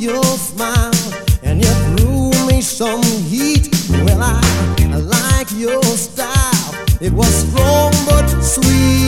your smile, and you threw me some heat. Well, I, I like your style. It was strong but sweet.